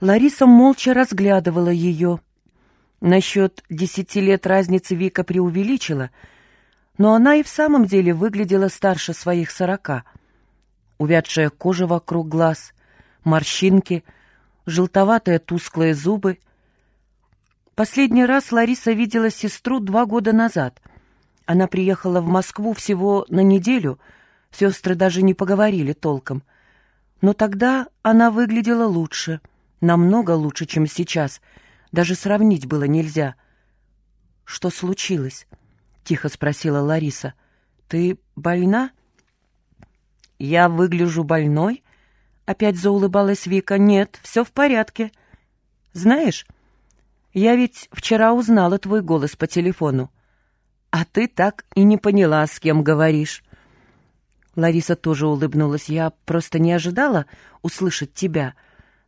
Лариса молча разглядывала ее. Насчет десяти лет разницы Вика преувеличила, но она и в самом деле выглядела старше своих сорока. Увядшая кожа вокруг глаз, морщинки, желтоватые тусклые зубы. Последний раз Лариса видела сестру два года назад. Она приехала в Москву всего на неделю, сестры даже не поговорили толком. Но тогда она выглядела лучше — Намного лучше, чем сейчас. Даже сравнить было нельзя. «Что случилось?» — тихо спросила Лариса. «Ты больна?» «Я выгляжу больной?» — опять заулыбалась Вика. «Нет, все в порядке. Знаешь, я ведь вчера узнала твой голос по телефону. А ты так и не поняла, с кем говоришь». Лариса тоже улыбнулась. «Я просто не ожидала услышать тебя».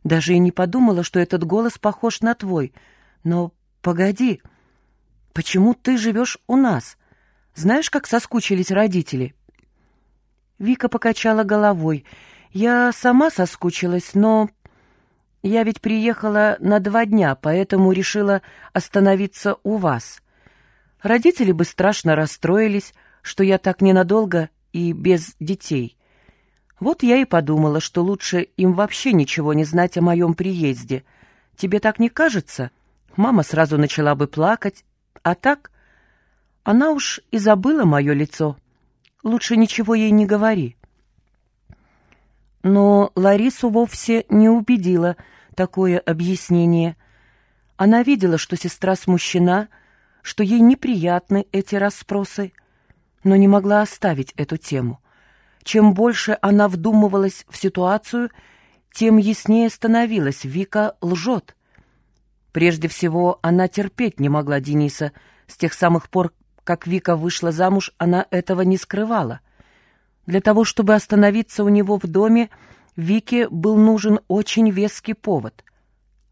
Даже и не подумала, что этот голос похож на твой. Но погоди, почему ты живешь у нас? Знаешь, как соскучились родители?» Вика покачала головой. «Я сама соскучилась, но я ведь приехала на два дня, поэтому решила остановиться у вас. Родители бы страшно расстроились, что я так ненадолго и без детей. Вот я и подумала, что лучше им вообще ничего не знать о моем приезде. Тебе так не кажется? Мама сразу начала бы плакать. А так? Она уж и забыла мое лицо. Лучше ничего ей не говори. Но Ларису вовсе не убедило такое объяснение. Она видела, что сестра смущена, что ей неприятны эти расспросы, но не могла оставить эту тему. Чем больше она вдумывалась в ситуацию, тем яснее становилось, Вика лжет. Прежде всего, она терпеть не могла Дениса. С тех самых пор, как Вика вышла замуж, она этого не скрывала. Для того, чтобы остановиться у него в доме, Вике был нужен очень веский повод.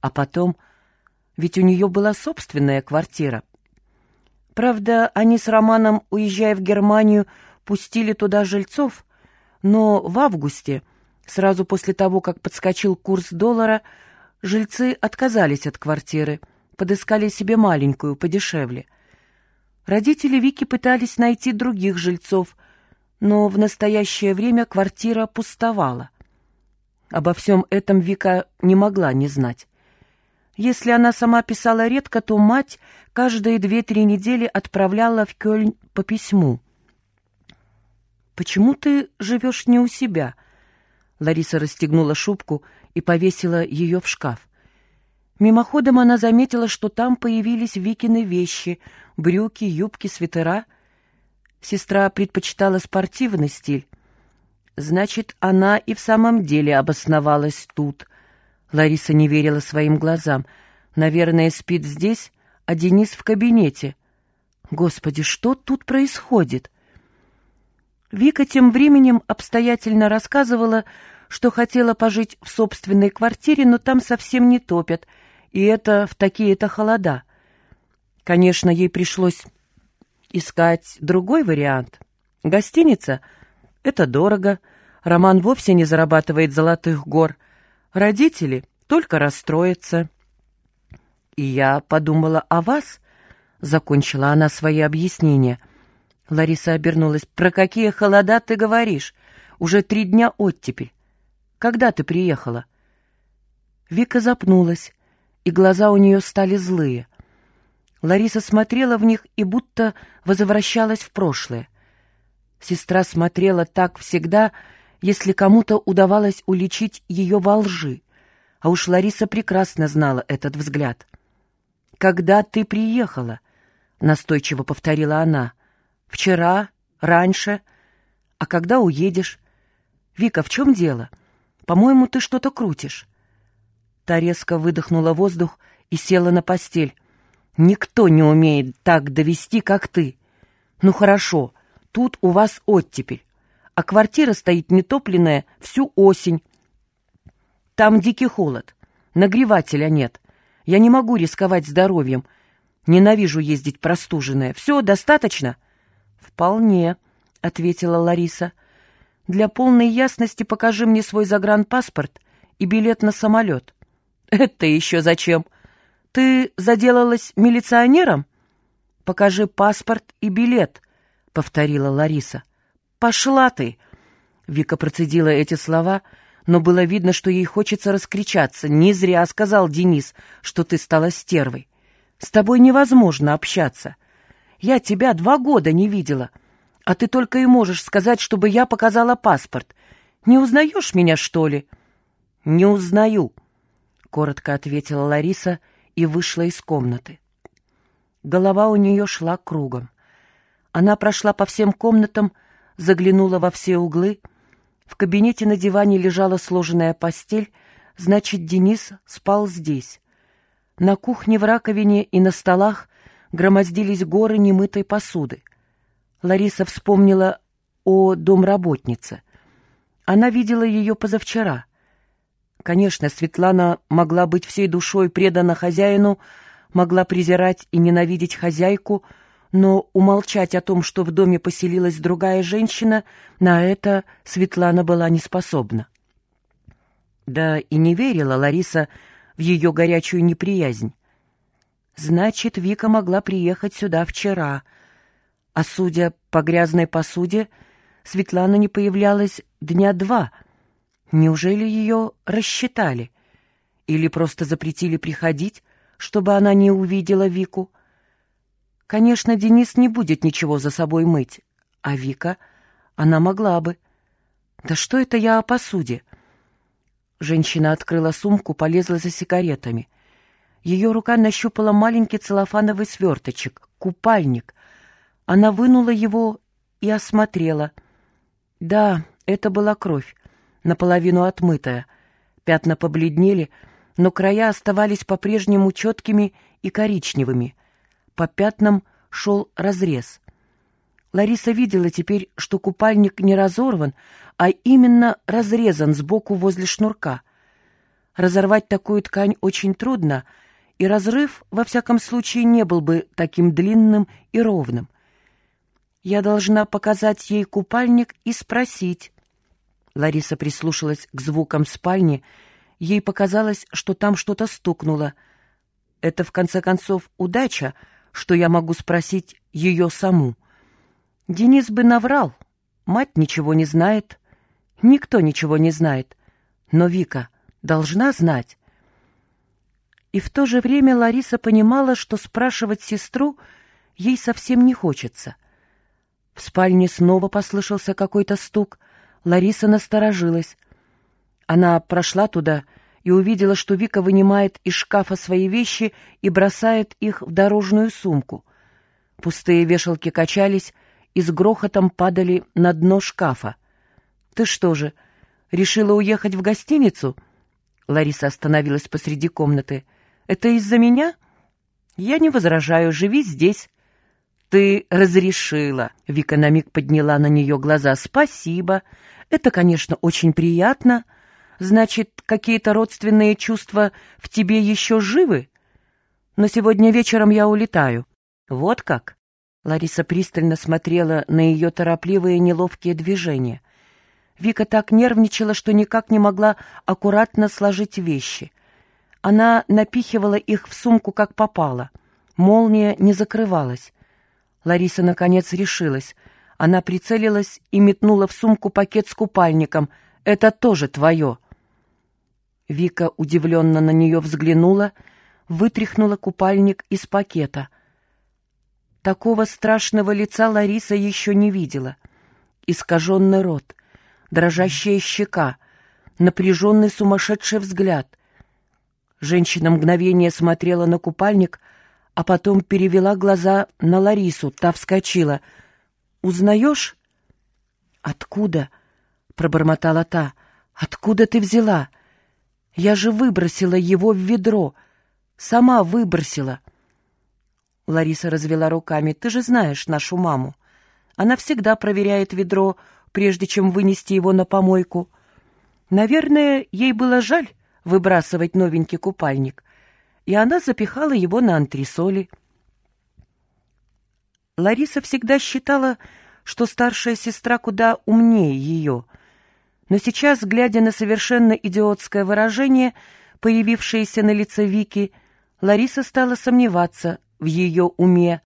А потом, ведь у нее была собственная квартира. Правда, они с Романом, уезжая в Германию, пустили туда жильцов — но в августе, сразу после того, как подскочил курс доллара, жильцы отказались от квартиры, подыскали себе маленькую, подешевле. Родители Вики пытались найти других жильцов, но в настоящее время квартира пустовала. Обо всем этом Вика не могла не знать. Если она сама писала редко, то мать каждые две-три недели отправляла в Кёльн по письму — «Почему ты живешь не у себя?» Лариса расстегнула шубку и повесила ее в шкаф. Мимоходом она заметила, что там появились Викины вещи, брюки, юбки, свитера. Сестра предпочитала спортивный стиль. Значит, она и в самом деле обосновалась тут. Лариса не верила своим глазам. Наверное, спит здесь, а Денис в кабинете. Господи, что тут происходит?» Вика тем временем обстоятельно рассказывала, что хотела пожить в собственной квартире, но там совсем не топят, и это в такие-то холода. Конечно, ей пришлось искать другой вариант. Гостиница — это дорого, Роман вовсе не зарабатывает золотых гор, родители только расстроятся. «И я подумала о вас», — закончила она свои объяснения — Лариса обернулась. «Про какие холода ты говоришь? Уже три дня оттепель. Когда ты приехала?» Вика запнулась, и глаза у нее стали злые. Лариса смотрела в них и будто возвращалась в прошлое. Сестра смотрела так всегда, если кому-то удавалось уличить ее во лжи. А уж Лариса прекрасно знала этот взгляд. «Когда ты приехала?» — настойчиво повторила она — Вчера, раньше. А когда уедешь? Вика, в чем дело? По-моему, ты что-то крутишь. Та резко выдохнула воздух и села на постель. Никто не умеет так довести, как ты. Ну хорошо, тут у вас оттепель, а квартира стоит нетопленная всю осень. Там дикий холод, нагревателя нет. Я не могу рисковать здоровьем. Ненавижу ездить простуженная. Все, достаточно?» «Вполне», — ответила Лариса. «Для полной ясности покажи мне свой загранпаспорт и билет на самолет. «Это еще зачем? Ты заделалась милиционером? Покажи паспорт и билет», — повторила Лариса. «Пошла ты!» Вика процедила эти слова, но было видно, что ей хочется раскричаться. «Не зря сказал Денис, что ты стала стервой. С тобой невозможно общаться. Я тебя два года не видела, а ты только и можешь сказать, чтобы я показала паспорт. Не узнаешь меня, что ли?» «Не узнаю», — коротко ответила Лариса и вышла из комнаты. Голова у нее шла кругом. Она прошла по всем комнатам, заглянула во все углы — в кабинете на диване лежала сложенная постель, значит, Денис спал здесь. На кухне в раковине и на столах громоздились горы немытой посуды. Лариса вспомнила о домработнице. Она видела ее позавчера. Конечно, Светлана могла быть всей душой предана хозяину, могла презирать и ненавидеть хозяйку, но умолчать о том, что в доме поселилась другая женщина, на это Светлана была не способна. Да и не верила Лариса в ее горячую неприязнь. Значит, Вика могла приехать сюда вчера, а судя по грязной посуде, Светлана не появлялась дня два. Неужели ее рассчитали? Или просто запретили приходить, чтобы она не увидела Вику? Конечно, Денис не будет ничего за собой мыть, а Вика, она могла бы. Да что это я о посуде? Женщина открыла сумку, полезла за сигаретами. Ее рука нащупала маленький целлофановый сверточек, купальник. Она вынула его и осмотрела. Да, это была кровь, наполовину отмытая. Пятна побледнели, но края оставались по-прежнему четкими и коричневыми — по пятнам шел разрез. Лариса видела теперь, что купальник не разорван, а именно разрезан сбоку возле шнурка. Разорвать такую ткань очень трудно, и разрыв, во всяком случае, не был бы таким длинным и ровным. Я должна показать ей купальник и спросить. Лариса прислушалась к звукам спальни. Ей показалось, что там что-то стукнуло. Это, в конце концов, удача — что я могу спросить ее саму. Денис бы наврал. Мать ничего не знает. Никто ничего не знает. Но Вика должна знать. И в то же время Лариса понимала, что спрашивать сестру ей совсем не хочется. В спальне снова послышался какой-то стук. Лариса насторожилась. Она прошла туда и увидела, что Вика вынимает из шкафа свои вещи и бросает их в дорожную сумку. Пустые вешалки качались и с грохотом падали на дно шкафа. «Ты что же, решила уехать в гостиницу?» Лариса остановилась посреди комнаты. «Это из-за меня?» «Я не возражаю, живи здесь». «Ты разрешила!» — Вика на миг подняла на нее глаза. «Спасибо. Это, конечно, очень приятно». Значит, какие-то родственные чувства в тебе еще живы? Но сегодня вечером я улетаю. Вот как? Лариса пристально смотрела на ее торопливые неловкие движения. Вика так нервничала, что никак не могла аккуратно сложить вещи. Она напихивала их в сумку, как попало. Молния не закрывалась. Лариса, наконец, решилась. Она прицелилась и метнула в сумку пакет с купальником. «Это тоже твое!» Вика удивленно на нее взглянула, вытряхнула купальник из пакета. Такого страшного лица Лариса еще не видела. Искаженный рот, дрожащая щека, напряженный сумасшедший взгляд. Женщина мгновение смотрела на купальник, а потом перевела глаза на Ларису. Та вскочила. «Узнаешь?» «Откуда?» — пробормотала та. «Откуда ты взяла?» Я же выбросила его в ведро. Сама выбросила. Лариса развела руками. Ты же знаешь нашу маму. Она всегда проверяет ведро, прежде чем вынести его на помойку. Наверное, ей было жаль выбрасывать новенький купальник, и она запихала его на антресоли. Лариса всегда считала, что старшая сестра куда умнее ее — но сейчас, глядя на совершенно идиотское выражение, появившееся на лице Вики, Лариса стала сомневаться в ее уме.